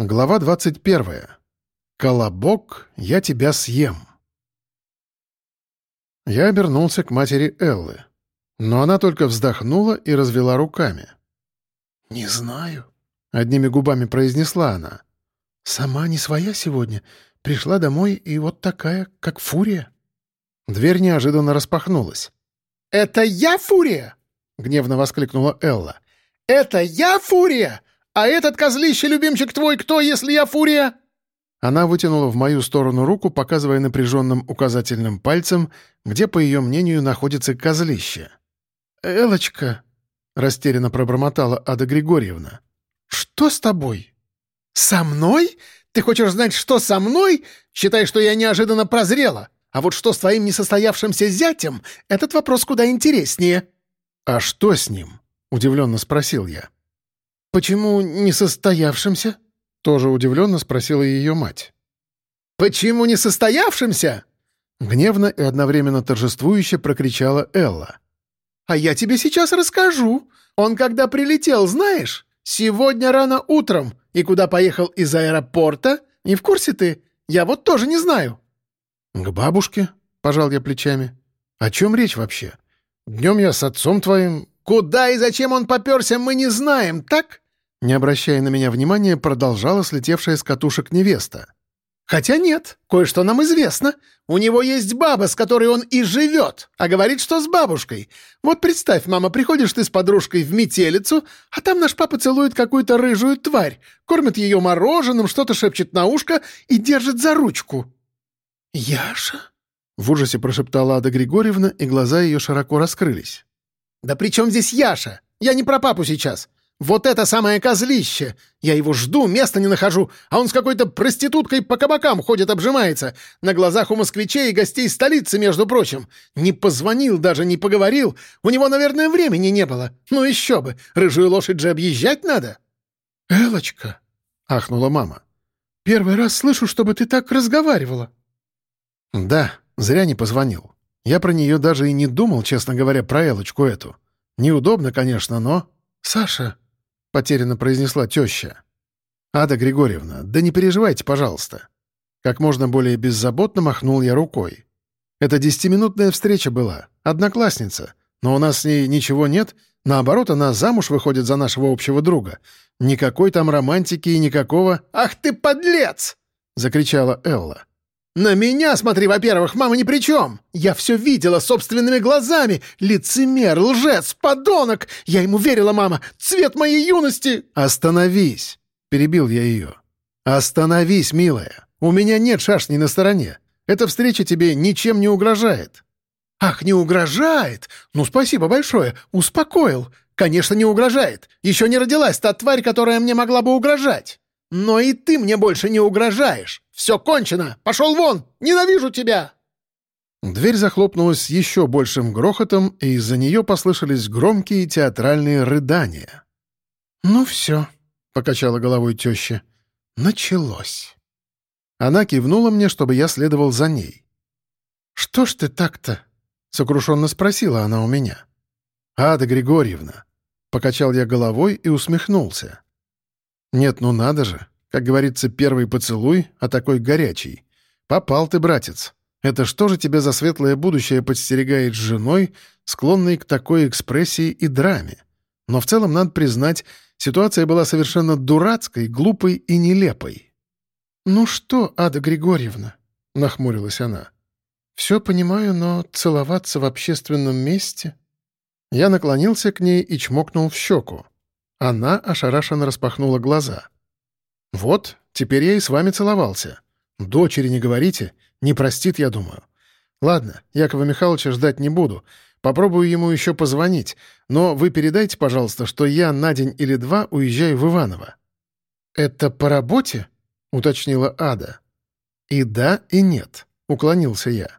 Глава 21. «Колобок, я тебя съем». Я обернулся к матери Эллы, но она только вздохнула и развела руками. «Не знаю», — одними губами произнесла она. «Сама не своя сегодня. Пришла домой и вот такая, как фурия». Дверь неожиданно распахнулась. «Это я фурия?» — гневно воскликнула Элла. «Это я фурия? «А этот козлище-любимчик твой кто, если я фурия?» Она вытянула в мою сторону руку, показывая напряженным указательным пальцем, где, по ее мнению, находится козлище. «Элочка», — растерянно пробормотала Ада Григорьевна, — «что с тобой?» «Со мной? Ты хочешь знать, что со мной? Считай, что я неожиданно прозрела. А вот что с твоим несостоявшимся зятем, этот вопрос куда интереснее». «А что с ним?» — удивленно спросил я. «Почему несостоявшимся?» — тоже удивленно спросила ее мать. «Почему несостоявшимся?» — гневно и одновременно торжествующе прокричала Элла. «А я тебе сейчас расскажу. Он когда прилетел, знаешь? Сегодня рано утром. И куда поехал из аэропорта? Не в курсе ты? Я вот тоже не знаю». «К бабушке?» — пожал я плечами. «О чем речь вообще? Днем я с отцом твоим, Куда и зачем он поперся, мы не знаем, так?» Не обращая на меня внимания, продолжала слетевшая с катушек невеста. «Хотя нет, кое-что нам известно. У него есть баба, с которой он и живет, а говорит, что с бабушкой. Вот представь, мама, приходишь ты с подружкой в метелицу, а там наш папа целует какую-то рыжую тварь, кормит ее мороженым, что-то шепчет на ушко и держит за ручку». «Яша?» — в ужасе прошептала Ада Григорьевна, и глаза ее широко раскрылись. «Да при чем здесь Яша? Я не про папу сейчас. Вот это самое козлище! Я его жду, места не нахожу, а он с какой-то проституткой по кабакам ходит, обжимается. На глазах у москвичей и гостей столицы, между прочим. Не позвонил даже, не поговорил. У него, наверное, времени не было. Ну еще бы, рыжую лошадь же объезжать надо». «Элочка!» — ахнула мама. «Первый раз слышу, чтобы ты так разговаривала». «Да, зря не позвонил. Я про нее даже и не думал, честно говоря, про Элочку эту. Неудобно, конечно, но... «Саша», — потерянно произнесла теща. «Ада Григорьевна, да не переживайте, пожалуйста». Как можно более беззаботно махнул я рукой. Это десятиминутная встреча была, одноклассница, но у нас с ней ничего нет, наоборот, она замуж выходит за нашего общего друга. Никакой там романтики и никакого... «Ах ты подлец!» — закричала Элла. «На меня смотри, во-первых, мама ни при чем! Я все видела собственными глазами! Лицемер, лжец, подонок! Я ему верила, мама! Цвет моей юности!» «Остановись!» — перебил я ее. «Остановись, милая! У меня нет шашни на стороне. Эта встреча тебе ничем не угрожает». «Ах, не угрожает? Ну, спасибо большое, успокоил. Конечно, не угрожает. Еще не родилась та тварь, которая мне могла бы угрожать. Но и ты мне больше не угрожаешь. Все кончено! Пошел вон! Ненавижу тебя!» Дверь захлопнулась еще большим грохотом, и из-за нее послышались громкие театральные рыдания. «Ну все», — покачала головой теща, — «началось». Она кивнула мне, чтобы я следовал за ней. «Что ж ты так-то?» — сокрушенно спросила она у меня. «Ада Григорьевна», — покачал я головой и усмехнулся. «Нет, ну надо же, как говорится, первый поцелуй, а такой горячий. Попал ты, братец. Это что же тебе за светлое будущее подстерегает с женой, склонной к такой экспрессии и драме? Но в целом, надо признать, ситуация была совершенно дурацкой, глупой и нелепой. «Ну что, Ада Григорьевна?» — нахмурилась она. «Все понимаю, но целоваться в общественном месте...» Я наклонился к ней и чмокнул в щеку. Она ошарашенно распахнула глаза — «Вот, теперь я и с вами целовался. Дочери не говорите, не простит, я думаю. Ладно, Якова Михайловича ждать не буду. Попробую ему еще позвонить, но вы передайте, пожалуйста, что я на день или два уезжаю в Иваново». «Это по работе?» — уточнила Ада. «И да, и нет», — уклонился я.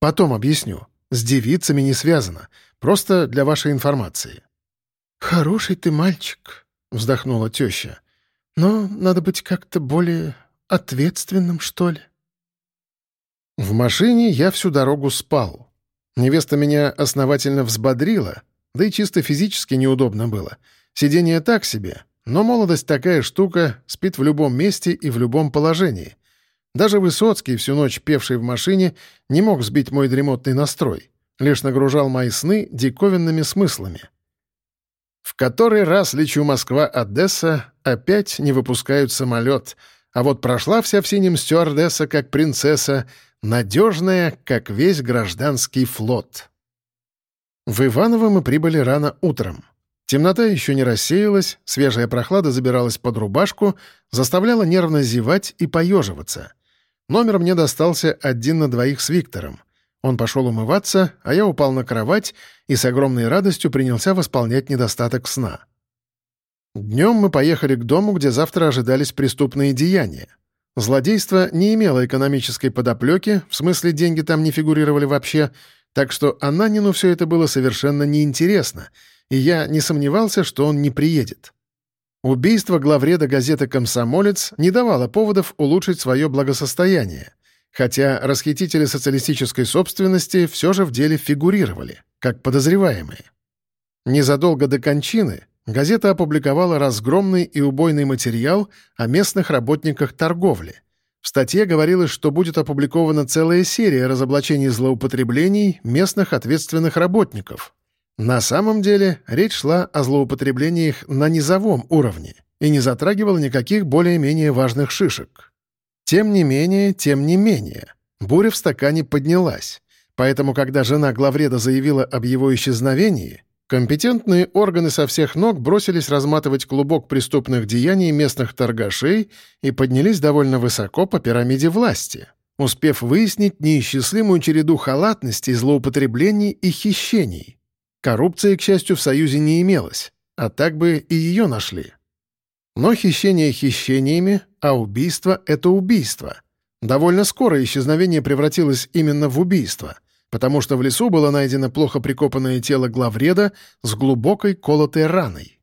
«Потом объясню. С девицами не связано. Просто для вашей информации». «Хороший ты мальчик», — вздохнула теща. Но надо быть как-то более ответственным, что ли. В машине я всю дорогу спал. Невеста меня основательно взбодрила, да и чисто физически неудобно было. Сиденье так себе, но молодость такая штука, спит в любом месте и в любом положении. Даже Высоцкий, всю ночь певший в машине, не мог сбить мой дремотный настрой, лишь нагружал мои сны диковинными смыслами. В который раз лечу Москва-Одесса, опять не выпускают самолет, а вот прошла вся в синем стюардесса, как принцесса, надежная, как весь гражданский флот. В Иваново мы прибыли рано утром. Темнота еще не рассеялась, свежая прохлада забиралась под рубашку, заставляла нервно зевать и поеживаться. Номер мне достался один на двоих с Виктором. Он пошел умываться, а я упал на кровать и с огромной радостью принялся восполнять недостаток сна. Днем мы поехали к дому, где завтра ожидались преступные деяния. Злодейство не имело экономической подоплеки, в смысле деньги там не фигурировали вообще, так что Ананину все это было совершенно неинтересно, и я не сомневался, что он не приедет. Убийство главреда газеты «Комсомолец» не давало поводов улучшить свое благосостояние, хотя расхитители социалистической собственности все же в деле фигурировали, как подозреваемые. Незадолго до кончины газета опубликовала разгромный и убойный материал о местных работниках торговли. В статье говорилось, что будет опубликована целая серия разоблачений злоупотреблений местных ответственных работников. На самом деле речь шла о злоупотреблениях на низовом уровне и не затрагивала никаких более-менее важных шишек. Тем не менее, тем не менее, буря в стакане поднялась, поэтому когда жена главреда заявила об его исчезновении, Компетентные органы со всех ног бросились разматывать клубок преступных деяний местных торгашей и поднялись довольно высоко по пирамиде власти, успев выяснить неисчислимую череду халатностей, злоупотреблений и хищений. Коррупции, к счастью, в Союзе не имелось, а так бы и ее нашли. Но хищение хищениями, а убийство — это убийство. Довольно скоро исчезновение превратилось именно в убийство — потому что в лесу было найдено плохо прикопанное тело главреда с глубокой колотой раной.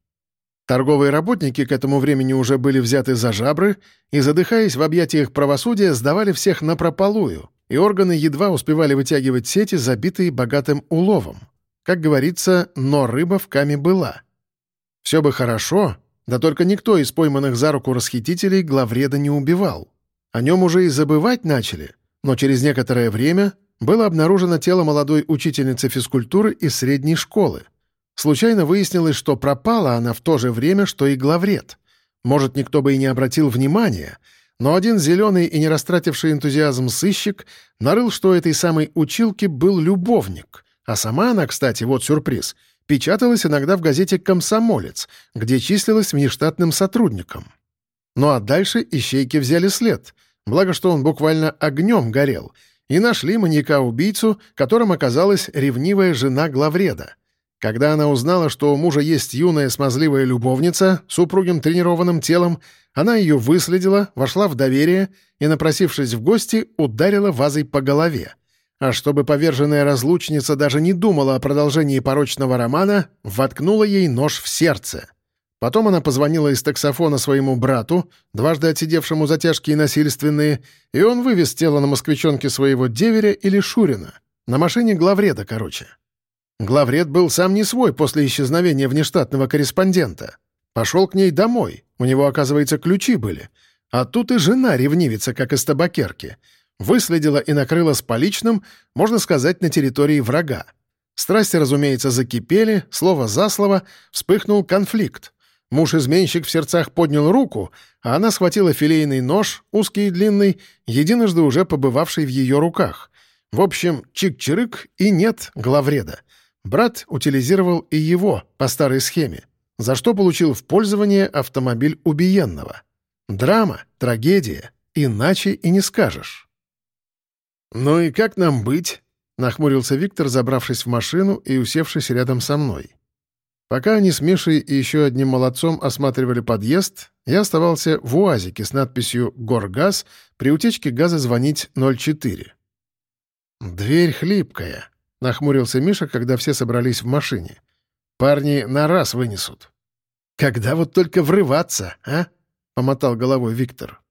Торговые работники к этому времени уже были взяты за жабры и, задыхаясь в объятиях правосудия, сдавали всех на прополую, и органы едва успевали вытягивать сети, забитые богатым уловом. Как говорится, но рыба в каме была. Все бы хорошо, да только никто из пойманных за руку расхитителей главреда не убивал. О нем уже и забывать начали, но через некоторое время было обнаружено тело молодой учительницы физкультуры из средней школы. Случайно выяснилось, что пропала она в то же время, что и главред. Может, никто бы и не обратил внимания, но один зеленый и не растративший энтузиазм сыщик нарыл, что этой самой училке был любовник. А сама она, кстати, вот сюрприз, печаталась иногда в газете «Комсомолец», где числилась внештатным сотрудником. Ну а дальше ищейки взяли след, благо что он буквально огнем горел — и нашли маньяка-убийцу, которым оказалась ревнивая жена главреда. Когда она узнала, что у мужа есть юная смазливая любовница с упругим тренированным телом, она ее выследила, вошла в доверие и, напросившись в гости, ударила вазой по голове. А чтобы поверженная разлучница даже не думала о продолжении порочного романа, воткнула ей нож в сердце — Потом она позвонила из таксофона своему брату, дважды отсидевшему за тяжкие насильственные, и он вывез тело на москвичонке своего деверя или Шурина. На машине главреда, короче. Главред был сам не свой после исчезновения внештатного корреспондента. Пошел к ней домой, у него, оказывается, ключи были. А тут и жена ревнивица, как из табакерки. Выследила и накрыла с поличным, можно сказать, на территории врага. Страсти, разумеется, закипели, слово за слово, вспыхнул конфликт. Муж-изменщик в сердцах поднял руку, а она схватила филейный нож, узкий и длинный, единожды уже побывавший в ее руках. В общем, чик-чирык и нет главреда. Брат утилизировал и его по старой схеме, за что получил в пользование автомобиль убиенного. Драма, трагедия, иначе и не скажешь. «Ну и как нам быть?» — нахмурился Виктор, забравшись в машину и усевшись рядом со мной. Пока они с Мишей и еще одним молодцом осматривали подъезд, я оставался в УАЗике с надписью «Горгаз» при утечке газа звонить 04. «Дверь хлипкая», — нахмурился Миша, когда все собрались в машине. «Парни на раз вынесут». «Когда вот только врываться, а?» — помотал головой Виктор.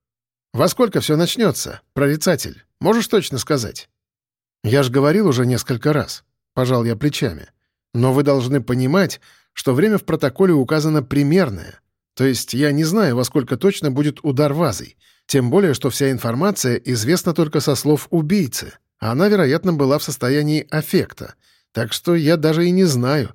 «Во сколько все начнется, прорицатель? Можешь точно сказать?» «Я ж говорил уже несколько раз», — пожал я плечами. «Но вы должны понимать, что время в протоколе указано примерное. То есть я не знаю, во сколько точно будет удар вазой. Тем более, что вся информация известна только со слов убийцы, она, вероятно, была в состоянии аффекта. Так что я даже и не знаю.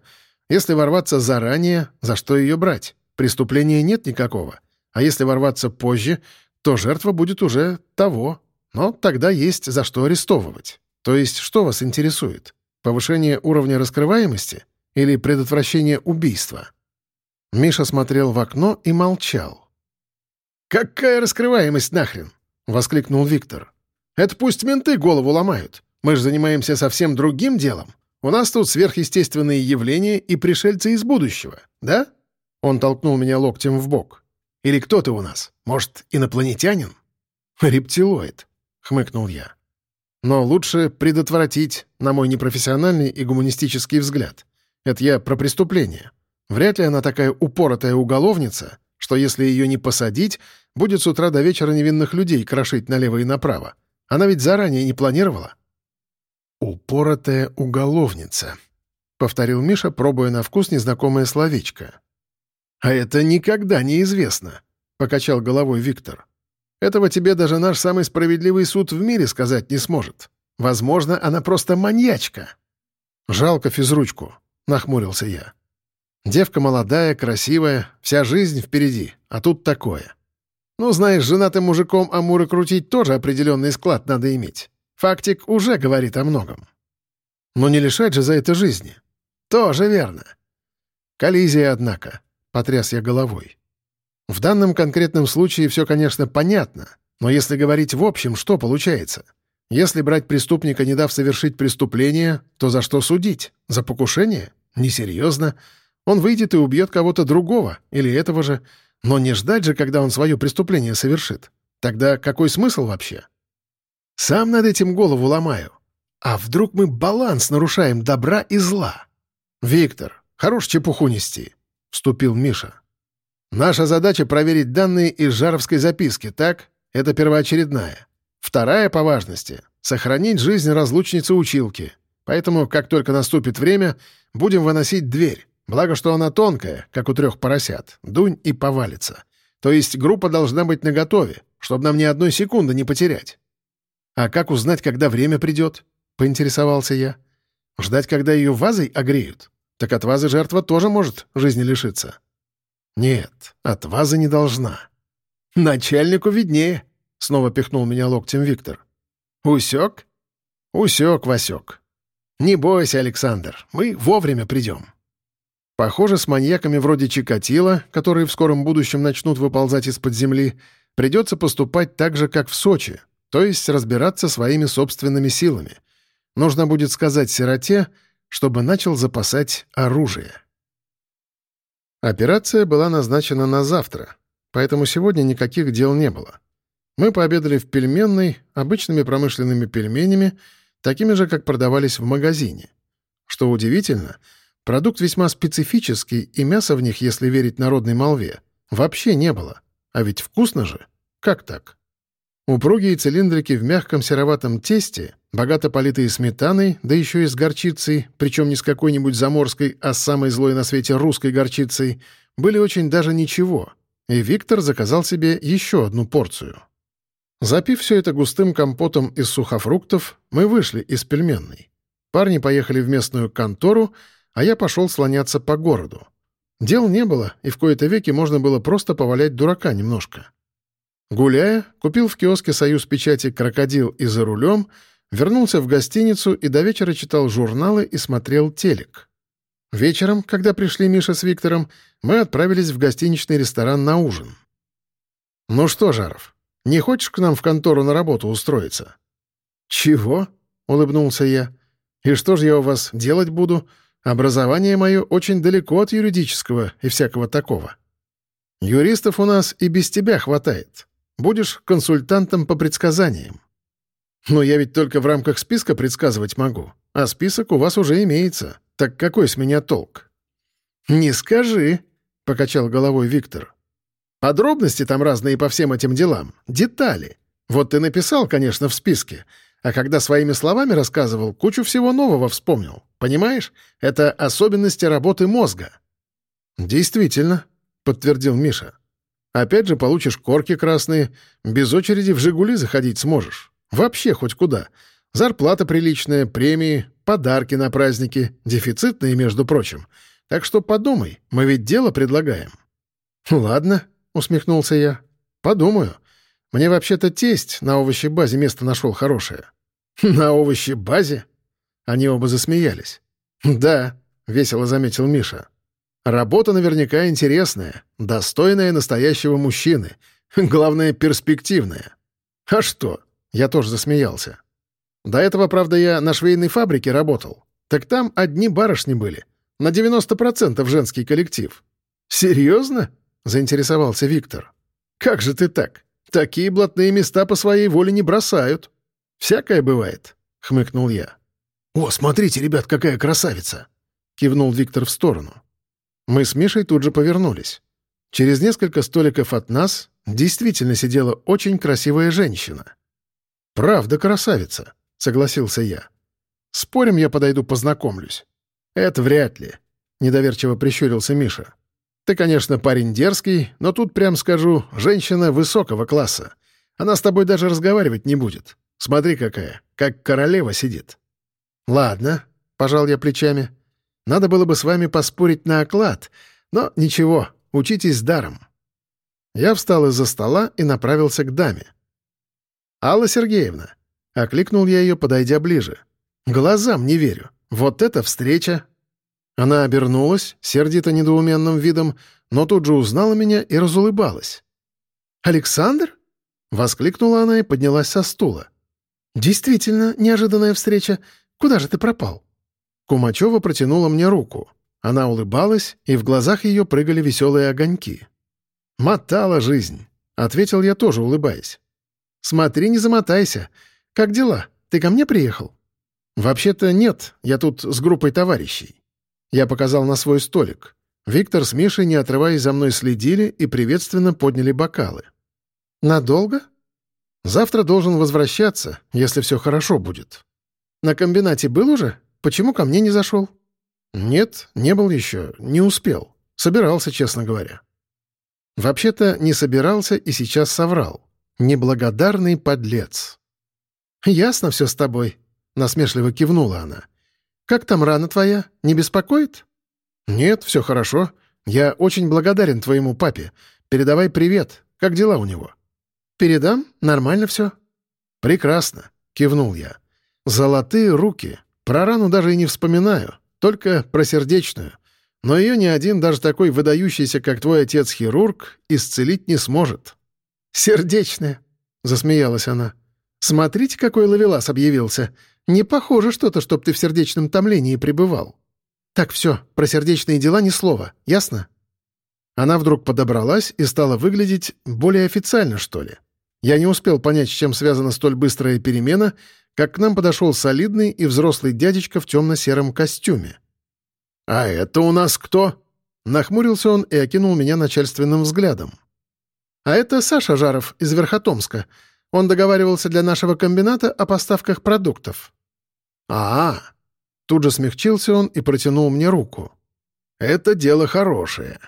Если ворваться заранее, за что ее брать? Преступления нет никакого. А если ворваться позже, то жертва будет уже того. Но тогда есть за что арестовывать. То есть что вас интересует? Повышение уровня раскрываемости или предотвращение убийства? Миша смотрел в окно и молчал. «Какая раскрываемость нахрен?» — воскликнул Виктор. «Это пусть менты голову ломают. Мы же занимаемся совсем другим делом. У нас тут сверхъестественные явления и пришельцы из будущего, да?» Он толкнул меня локтем в бок. «Или кто ты у нас? Может, инопланетянин?» «Рептилоид», — хмыкнул я. «Но лучше предотвратить, на мой непрофессиональный и гуманистический взгляд. Это я про преступление. Вряд ли она такая упоротая уголовница, что если ее не посадить, будет с утра до вечера невинных людей крошить налево и направо. Она ведь заранее не планировала. «Упоротая уголовница», — повторил Миша, пробуя на вкус незнакомое словечко. «А это никогда не известно», — покачал головой Виктор. «Этого тебе даже наш самый справедливый суд в мире сказать не сможет. Возможно, она просто маньячка». «Жалко физручку», — нахмурился я. Девка молодая, красивая, вся жизнь впереди, а тут такое. Ну, знаешь, женатым мужиком амуры крутить тоже определенный склад надо иметь. Фактик уже говорит о многом. Но не лишать же за это жизни. Тоже верно. Коллизия, однако, — потряс я головой. В данном конкретном случае все, конечно, понятно, но если говорить в общем, что получается? Если брать преступника, не дав совершить преступление, то за что судить? За покушение? Несерьезно. Он выйдет и убьет кого-то другого, или этого же, но не ждать же, когда он свое преступление совершит. Тогда какой смысл вообще? Сам над этим голову ломаю. А вдруг мы баланс нарушаем добра и зла? Виктор, хорош чепуху нести, — вступил Миша. Наша задача — проверить данные из жаровской записки, так? Это первоочередная. Вторая по важности — сохранить жизнь разлучницы-училки. Поэтому, как только наступит время, будем выносить дверь. Благо, что она тонкая, как у трех поросят. Дунь и повалится. То есть группа должна быть наготове, чтобы нам ни одной секунды не потерять. А как узнать, когда время придет? Поинтересовался я. Ждать, когда ее вазой огреют? Так от вазы жертва тоже может жизни лишиться. Нет, от вазы не должна. Начальнику виднее, снова пихнул меня локтем Виктор. Усек? Усек, Васек. Не бойся, Александр, мы вовремя придем. Похоже, с маньяками вроде Чикатила, которые в скором будущем начнут выползать из-под земли, придется поступать так же, как в Сочи, то есть разбираться своими собственными силами. Нужно будет сказать сироте, чтобы начал запасать оружие. Операция была назначена на завтра, поэтому сегодня никаких дел не было. Мы пообедали в пельменной, обычными промышленными пельменями, такими же, как продавались в магазине. Что удивительно — Продукт весьма специфический, и мяса в них, если верить народной молве, вообще не было. А ведь вкусно же. Как так? Упругие цилиндрики в мягком сероватом тесте, богато политые сметаной, да еще и с горчицей, причем не с какой-нибудь заморской, а с самой злой на свете русской горчицей, были очень даже ничего. И Виктор заказал себе еще одну порцию. Запив все это густым компотом из сухофруктов, мы вышли из пельменной. Парни поехали в местную контору, а я пошел слоняться по городу. Дел не было, и в кои-то веки можно было просто повалять дурака немножко. Гуляя, купил в киоске «Союз печати» «Крокодил» и «За рулем», вернулся в гостиницу и до вечера читал журналы и смотрел телек. Вечером, когда пришли Миша с Виктором, мы отправились в гостиничный ресторан на ужин. «Ну что, Жаров, не хочешь к нам в контору на работу устроиться?» «Чего?» — улыбнулся я. «И что же я у вас делать буду? Образование мое очень далеко от юридического и всякого такого. Юристов у нас и без тебя хватает. Будешь консультантом по предсказаниям. Но я ведь только в рамках списка предсказывать могу, а список у вас уже имеется. Так какой с меня толк? «Не скажи», — покачал головой Виктор. «Подробности там разные по всем этим делам, детали. Вот ты написал, конечно, в списке, а когда своими словами рассказывал, кучу всего нового вспомнил. Понимаешь? Это особенности работы мозга». «Действительно», —— подтвердил Миша. «Опять же получишь корки красные, без очереди в «Жигули» заходить сможешь. Вообще хоть куда. Зарплата приличная, премии, подарки на праздники, дефицитные, между прочим. Так что подумай, мы ведь дело предлагаем». «Ладно», — усмехнулся я. «Подумаю. Мне вообще-то тесть на овощебазе место нашел хорошее». «На овощебазе?» Они оба засмеялись. «Да», — весело заметил Миша. «Работа наверняка интересная, достойная настоящего мужчины. Главное, перспективная». «А что?» — я тоже засмеялся. «До этого, правда, я на швейной фабрике работал. Так там одни барышни были. На 90% женский коллектив». «Серьезно?» — заинтересовался Виктор. «Как же ты так? Такие блатные места по своей воле не бросают. Всякое бывает», — хмыкнул я. «О, смотрите, ребят, какая красавица!» — кивнул Виктор в сторону. Мы с Мишей тут же повернулись. Через несколько столиков от нас действительно сидела очень красивая женщина. «Правда красавица», — согласился я. «Спорим, я подойду познакомлюсь?» «Это вряд ли», — недоверчиво прищурился Миша. «Ты, конечно, парень дерзкий, но тут, прям скажу, женщина высокого класса. Она с тобой даже разговаривать не будет. Смотри какая, как королева сидит». «Ладно», — пожал я плечами. «Надо было бы с вами поспорить на оклад, но ничего, учитесь даром». Я встал из-за стола и направился к даме. «Алла Сергеевна», — окликнул я ее, подойдя ближе. «Глазам не верю. Вот это встреча!» Она обернулась, сердито недоуменным видом, но тут же узнала меня и разулыбалась. «Александр?» — воскликнула она и поднялась со стула. «Действительно, неожиданная встреча. Куда же ты пропал?» Кумачева протянула мне руку. Она улыбалась, и в глазах ее прыгали веселые огоньки. «Мотала жизнь», — ответил я тоже, улыбаясь. «Смотри, не замотайся. Как дела? Ты ко мне приехал?» «Вообще-то нет, я тут с группой товарищей». Я показал на свой столик. Виктор с Мишей, не отрываясь за мной, следили и приветственно подняли бокалы. «Надолго?» «Завтра должен возвращаться, если все хорошо будет». На комбинате был уже? Почему ко мне не зашел?» «Нет, не был еще, не успел. Собирался, честно говоря». Вообще-то не собирался и сейчас соврал. Неблагодарный подлец. «Ясно все с тобой», — насмешливо кивнула она. «Как там рана твоя? Не беспокоит?» «Нет, все хорошо. Я очень благодарен твоему папе. Передавай привет. Как дела у него?» «Передам. Нормально все». «Прекрасно», — кивнул я. Золотые руки. Про рану даже и не вспоминаю, только про сердечную. Но ее ни один, даже такой выдающийся, как твой отец-хирург, исцелить не сможет. «Сердечная», — засмеялась она. «Смотрите, какой ловелас объявился. Не похоже что-то, чтоб ты в сердечном томлении пребывал. Так, все, про сердечные дела ни слова, ясно?» Она вдруг подобралась и стала выглядеть более официально, что ли. Я не успел понять, с чем связана столь быстрая перемена, как к нам подошел солидный и взрослый дядечка в темно-сером костюме. «А это у нас кто?» Нахмурился он и окинул меня начальственным взглядом. «А это Саша Жаров из Верхотомска. Он договаривался для нашего комбината о поставках продуктов». «А, -а, -а Тут же смягчился он и протянул мне руку. «Это дело хорошее.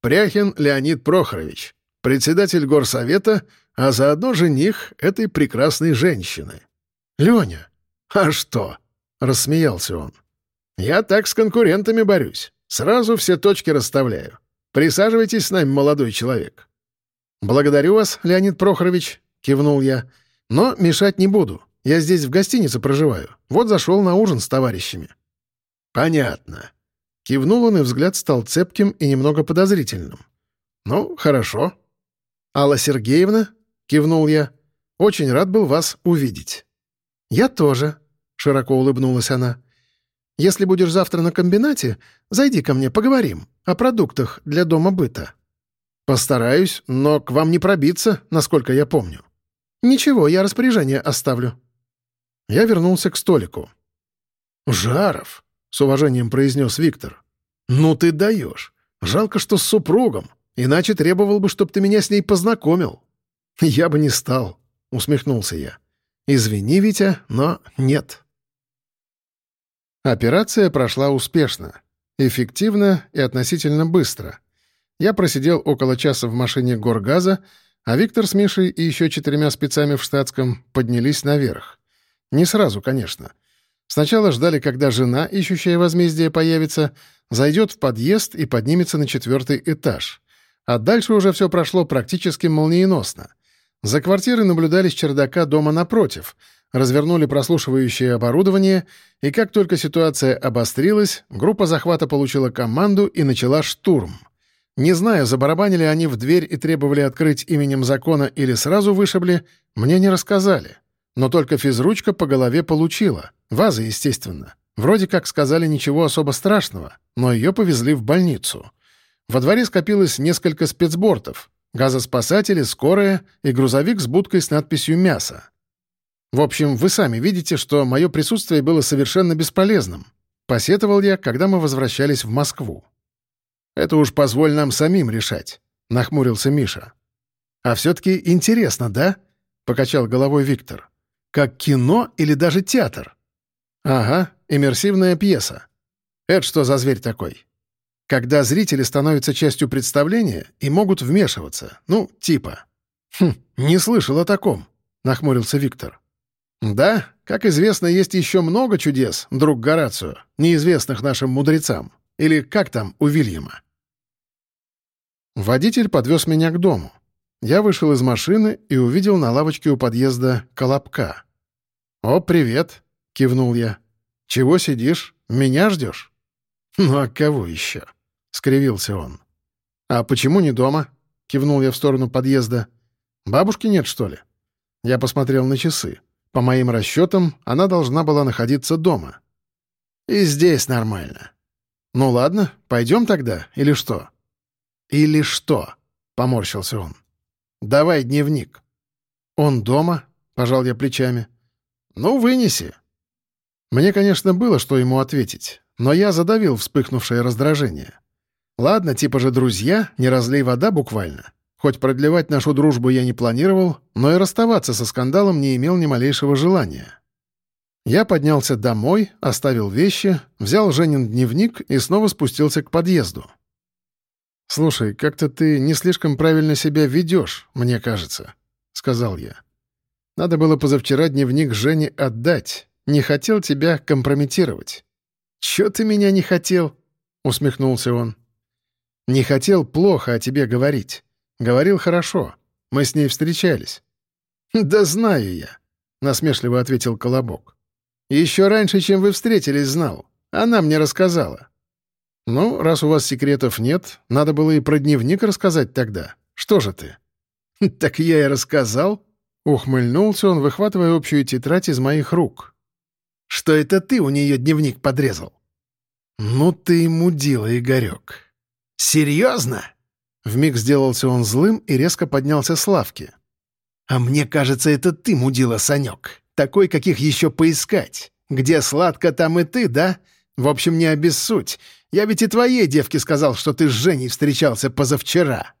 Пряхин Леонид Прохорович, председатель горсовета, а заодно жених этой прекрасной женщины. «Леня!» «А что?» — рассмеялся он. «Я так с конкурентами борюсь. Сразу все точки расставляю. Присаживайтесь с нами, молодой человек». «Благодарю вас, Леонид Прохорович», — кивнул я. «Но мешать не буду. Я здесь в гостинице проживаю. Вот зашел на ужин с товарищами». «Понятно». Кивнул он, и взгляд стал цепким и немного подозрительным. «Ну, хорошо». «Алла Сергеевна?» — кивнул я. «Очень рад был вас увидеть». «Я тоже», — широко улыбнулась она. «Если будешь завтра на комбинате, зайди ко мне, поговорим о продуктах для дома быта». «Постараюсь, но к вам не пробиться, насколько я помню». «Ничего, я распоряжение оставлю». Я вернулся к столику. «Жаров», — с уважением произнес Виктор. «Ну ты даешь. Жалко, что с супругом. Иначе требовал бы, чтобы ты меня с ней познакомил». «Я бы не стал», — усмехнулся я. Извини, Витя, но нет. Операция прошла успешно, эффективно и относительно быстро. Я просидел около часа в машине горгаза, а Виктор с Мишей и еще четырьмя спецами в штатском поднялись наверх. Не сразу, конечно. Сначала ждали, когда жена, ищущая возмездие, появится, зайдет в подъезд и поднимется на четвертый этаж. А дальше уже все прошло практически молниеносно. За квартирой наблюдали с чердака дома напротив, развернули прослушивающее оборудование, и как только ситуация обострилась, группа захвата получила команду и начала штурм. Не знаю, забарабанили они в дверь и требовали открыть именем закона или сразу вышибли, мне не рассказали. Но только физручка по голове получила. Ваза, естественно. Вроде как сказали ничего особо страшного, но ее повезли в больницу. Во дворе скопилось несколько спецбортов. Газоспасатели, скорая и грузовик с будкой с надписью «Мясо». В общем, вы сами видите, что мое присутствие было совершенно бесполезным. Посетовал я, когда мы возвращались в Москву. «Это уж позволь нам самим решать», — нахмурился Миша. «А все-таки интересно, да?» — покачал головой Виктор. «Как кино или даже театр?» «Ага, иммерсивная пьеса. Это что за зверь такой?» «Когда зрители становятся частью представления и могут вмешиваться. Ну, типа». «Хм, не слышал о таком», — нахмурился Виктор. «Да, как известно, есть еще много чудес, друг Горацио, неизвестных нашим мудрецам. Или как там у Вильяма?» Водитель подвез меня к дому. Я вышел из машины и увидел на лавочке у подъезда колобка. «О, привет!» — кивнул я. «Чего сидишь? Меня ждешь?» «Ну а кого еще?» — скривился он. «А почему не дома?» — кивнул я в сторону подъезда. «Бабушки нет, что ли?» Я посмотрел на часы. По моим расчетам, она должна была находиться дома. «И здесь нормально. «Ну ладно, пойдем тогда, или что?» «Или что?» — поморщился он. «Давай дневник». «Он дома?» — пожал я плечами. «Ну, вынеси». Мне, конечно, было, что ему ответить, но я задавил вспыхнувшее раздражение. Ладно, типа же друзья, не разлей вода буквально. Хоть продлевать нашу дружбу я не планировал, но и расставаться со скандалом не имел ни малейшего желания. Я поднялся домой, оставил вещи, взял Женин дневник и снова спустился к подъезду. «Слушай, как-то ты не слишком правильно себя ведешь, мне кажется», — сказал я. «Надо было позавчера дневник Жене отдать. Не хотел тебя компрометировать». «Чё ты меня не хотел?» — усмехнулся он. «Не хотел плохо о тебе говорить. Говорил хорошо. Мы с ней встречались». «Да знаю я», — насмешливо ответил Колобок. Еще раньше, чем вы встретились, знал. Она мне рассказала. Ну, раз у вас секретов нет, надо было и про дневник рассказать тогда. Что же ты? Так я и рассказал. Ухмыльнулся он, выхватывая общую тетрадь из моих рук. Что это ты у нее дневник подрезал? Ну ты мудила, Игорек. Серьезно? Вмиг сделался он злым и резко поднялся с лавки. «А мне кажется, это ты мудила, Санек такой, каких еще поискать. Где сладко, там и ты, да? В общем, не обессудь. Я ведь и твоей девке сказал, что ты с Женей встречался позавчера».